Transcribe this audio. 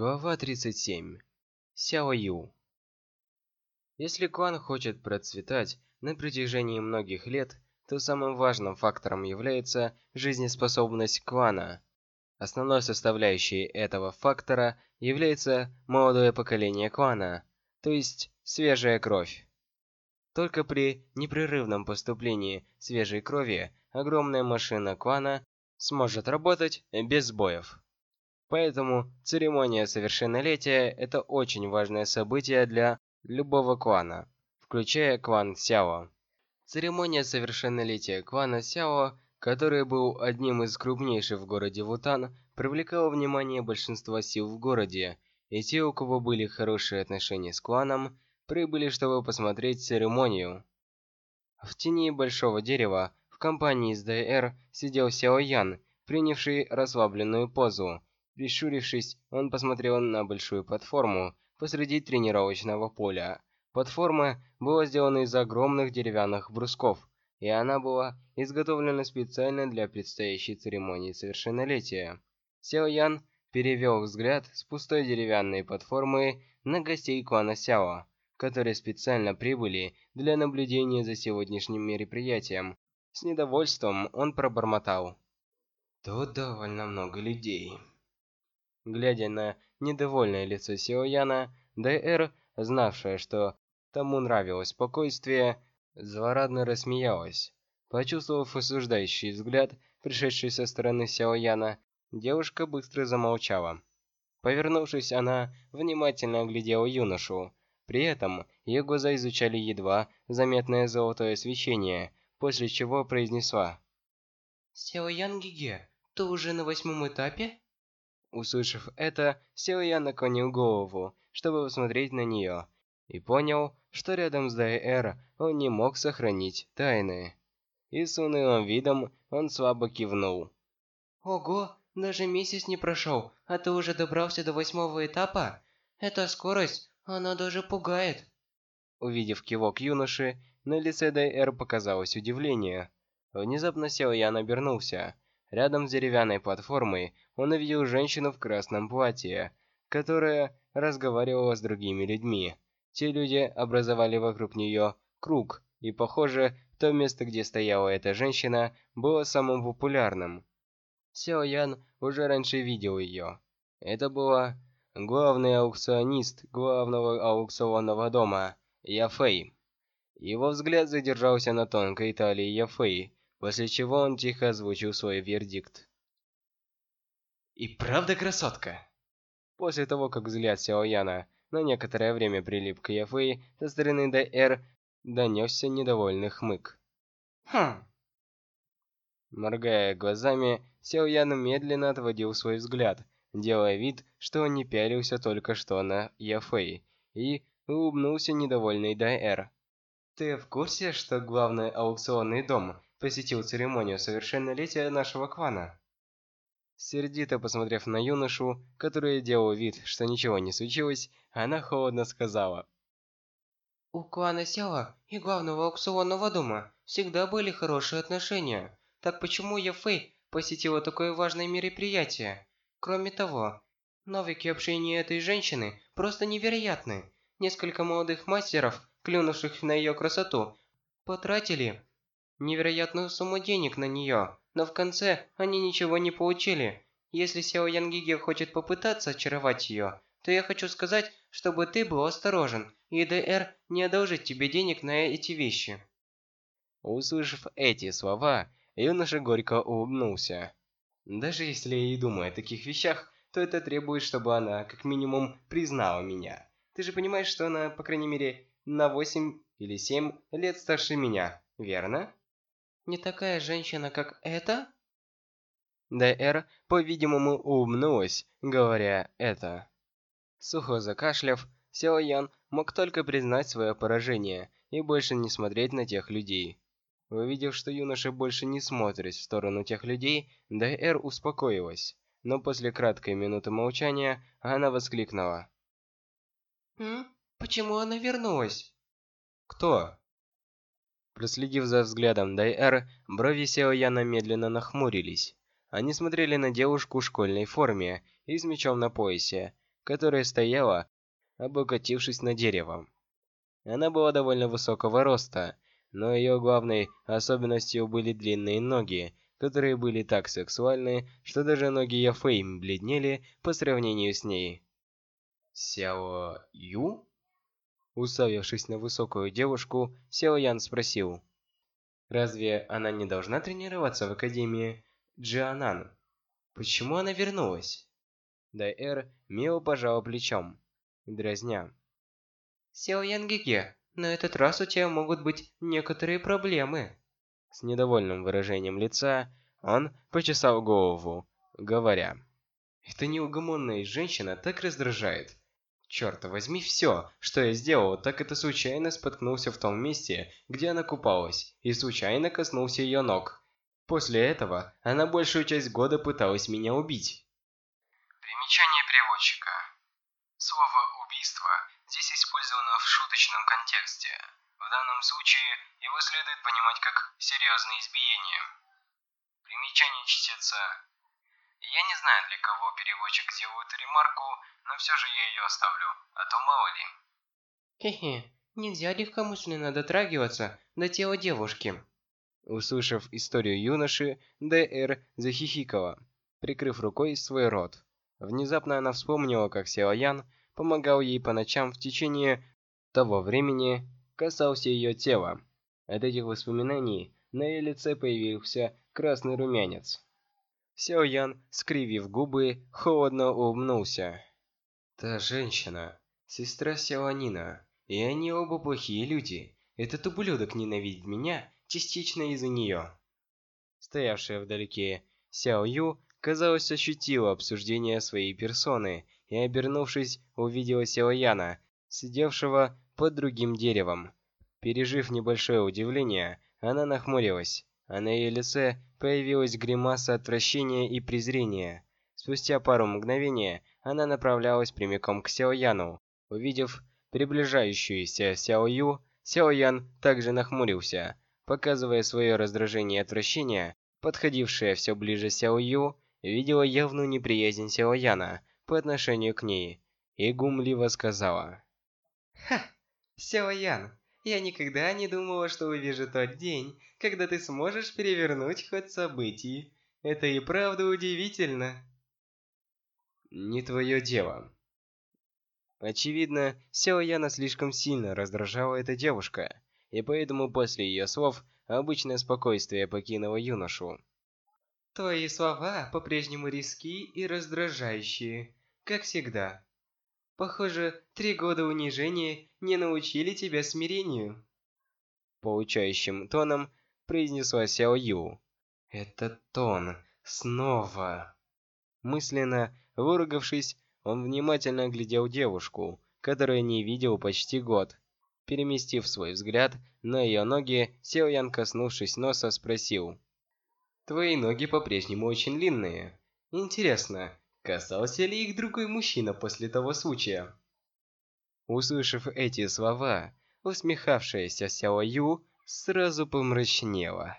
Глава 37. Сяо Ю. Если клан хочет процветать на протяжении многих лет, то самым важным фактором является жизнеспособность клана. Основной составляющей этого фактора является молодое поколение клана, то есть свежая кровь. Только при непрерывном поступлении свежей крови огромная машина клана сможет работать без сбоев. Поэтому церемония совершеннолетия – это очень важное событие для любого клана, включая клан Сяо. Церемония совершеннолетия клана Сяо, который был одним из крупнейших в городе Вутан, привлекала внимание большинства сил в городе, и те, у кого были хорошие отношения с кланом, прибыли, чтобы посмотреть церемонию. В тени большого дерева в компании с ДР сидел Сяо Ян, принявший расслабленную позу, Прищурившись, он посмотрел на большую платформу посреди тренировочного поля. Платформа была сделана из огромных деревянных брусков, и она была изготовлена специально для предстоящей церемонии совершеннолетия. Сяо Ян перевел взгляд с пустой деревянной платформы на гостей клана Сяо, которые специально прибыли для наблюдения за сегодняшним мероприятием. С недовольством он пробормотал. «Тут довольно много людей». Глядя на недовольное лицо Сио Яна, Дэр, знавшая, что тому нравилось спокойствие, злорадно рассмеялась. Почувствовав осуждающий взгляд, пришедший со стороны Сяо Яна, девушка быстро замолчала. Повернувшись, она внимательно оглядела юношу. При этом ее глаза изучали едва заметное золотое свечение, после чего произнесла. «Сяо Ян Гиге, ты уже на восьмом этапе?» Услышав это, Сил я наклонил голову, чтобы посмотреть на нее, и понял, что рядом с Дайэр он не мог сохранить тайны. И с унылым видом он слабо кивнул. «Ого, даже месяц не прошел, а ты уже добрался до восьмого этапа? Эта скорость, она даже пугает!» Увидев кивок юноши, на лице Дайэр показалось удивление. Внезапно Сел Ян обернулся. Рядом с деревянной платформой он увидел женщину в красном платье, которая разговаривала с другими людьми. Те люди образовали вокруг нее круг, и, похоже, то место, где стояла эта женщина, было самым популярным. Сяо Ян уже раньше видел ее. Это была главный аукционист главного аукционного дома, Яфэй. Его взгляд задержался на тонкой талии Яфэй, после чего он тихо озвучил свой вердикт. «И правда красотка?» После того, как взгляд Сяо Яна на некоторое время прилип к Яфэй, со стороны ДР донесся недовольный хмык. «Хм...» Моргая глазами, Сяо Ян медленно отводил свой взгляд, делая вид, что он не пялился только что на Яфэй, и улыбнулся недовольный ДР. «Ты в курсе, что главный аукционный дом посетил церемонию совершеннолетия нашего клана. Сердито посмотрев на юношу, который делал вид, что ничего не случилось, она холодно сказала. «У клана Сяо и главного аукционного дома всегда были хорошие отношения. Так почему Яфэй посетила такое важное мероприятие? Кроме того, навыки общения этой женщины просто невероятны. Несколько молодых мастеров, клюнувших на ее красоту, потратили невероятную сумму денег на нее, но в конце они ничего не получили. Если Сяо Янгиге хочет попытаться очаровать ее, то я хочу сказать, чтобы ты был осторожен, и ДР не одолжит тебе денег на эти вещи. Услышав эти слова, юноша горько улыбнулся. Даже если я и думаю о таких вещах, то это требует, чтобы она, как минимум, признала меня. Ты же понимаешь, что она, по крайней мере, на 8 или 7 лет старше меня, верно? Не такая женщина, как эта?» Д.Р. по-видимому, улыбнулась, говоря это. Сухо закашляв, Сяо Ян мог только признать свое поражение и больше не смотреть на тех людей. Увидев, что юноша больше не смотрит в сторону тех людей, Д.Р. успокоилась, но после краткой минуты молчания она воскликнула. «М? Почему она вернулась?» «Кто?» Проследив за взглядом Дай-Эр, брови Сео Яна медленно нахмурились. Они смотрели на девушку в школьной форме и с мечом на поясе, которая стояла, облокотившись на дерево. Она была довольно высокого роста, но ее главной особенностью были длинные ноги, которые были так сексуальны, что даже ноги Яфэй бледнели по сравнению с ней. «Сяо Ю?» Уставившись на высокую девушку, Сяо Ян спросил. «Разве она не должна тренироваться в Академии Джианан? Почему она вернулась?» Дайэр мило пожал плечом, дразня. «Сяо Ян Гиге, на этот раз у тебя могут быть некоторые проблемы». С недовольным выражением лица он почесал голову, говоря. «Эта неугомонная женщина так раздражает. Черт возьми, все, что я сделал, так это случайно споткнулся в том месте, где она купалась, и случайно коснулся ее ног. После этого она большую часть года пыталась меня убить». Примечание переводчика. Слово «убийство» здесь использовано в шуточном контексте. В данном случае его следует понимать как серьезное избиение. Примечание чтеца. Я не знаю, для кого переводчик сделает ремарку, но все же я ее оставлю, а то мало ли. Хе-хе, нельзя легкомысленно дотрагиваться до тела девушки. Услышав историю юноши, Д.Р. захихикала, прикрыв рукой свой рот. Внезапно она вспомнила, как Сяо Ян помогал ей по ночам в течение того времени, касался ее тела. От этих воспоминаний на ее лице появился красный румянец. Сяо Ян, скривив губы, холодно улыбнулся. «Та женщина, сестра Сяонина, и они оба плохие люди. Этот ублюдок ненавидит меня частично из-за нее». Стоявшая вдалеке Сяо Ю, казалось, ощутила обсуждение своей персоны и, обернувшись, увидела Сяо Яна, сидевшего под другим деревом. Пережив небольшое удивление, она нахмурилась, а на ее лице появилась гримаса отвращения и презрения. Спустя пару мгновений она направлялась прямиком к Сяо Яну. Увидев приближающуюся Сяо Ю, Сяо Ян также нахмурился, показывая свое раздражение и отвращение. Подходившая все ближе Сяо Ю видела явную неприязнь Сяо Яна по отношению к ней и гумливо сказала. «Ха! Сяо Ян, я никогда не думала, что увижу тот день, когда ты сможешь перевернуть ход событий. Это и правда удивительно. Не твое дело. Очевидно, Сяо Яна слишком сильно раздражала эта девушка, и поэтому после ее слов обычное спокойствие покинуло юношу. Твои слова по-прежнему риски и раздражающие, как всегда. Похоже, три года унижения не научили тебя смирению. Получающим тоном произнесла Сяо Ю. Это тон. Снова. Мысленно выругавшись, он внимательно оглядел девушку, которую не видел почти год. Переместив свой взгляд на ее ноги, Сяо Ян, коснувшись носа, спросил. «Твои ноги по-прежнему очень длинные. Интересно, Касался ли их другой мужчина после того случая? Услышав эти слова, усмехавшаяся Сяо Ю сразу помрачнела.